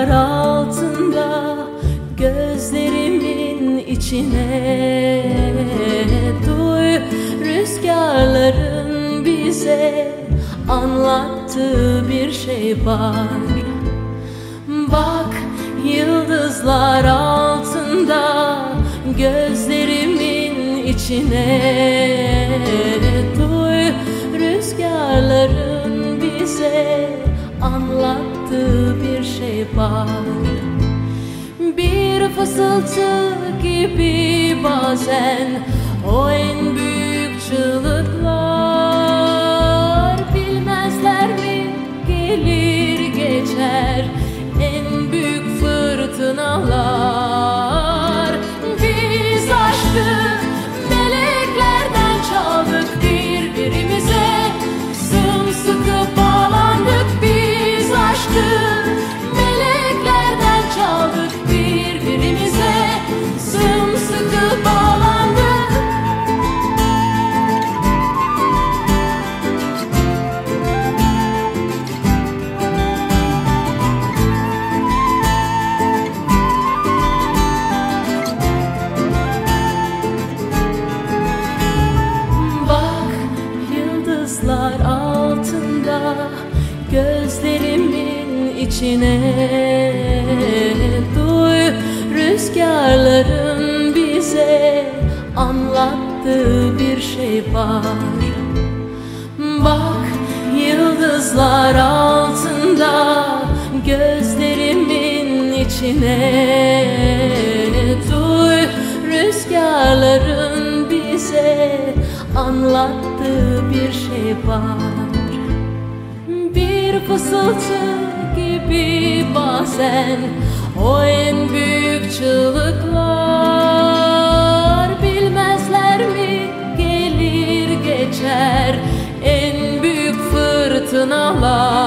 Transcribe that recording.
Bulutlar altında gözlerimin içine Duy. Rüzgarların bize anlattığı bir şey var. Bak yıldızlar altında gözlerimin içine Duy. Rüzgarların bize anlattığı bir şey var. Bir fısıltı gibi bazen o en büyük çığlıklar yıldızlar altında gözlerimin içine. Duy rüzgarların bize anlattığı bir şey var. Bak yıldızlar altında gözlerimin içine. Duy rüzgarların bize anlattığı bir şey var. Bir fısıltı gibi bazen O en büyük çığlıklar. Bilmezler mi gelir geçer En büyük fırtınalar?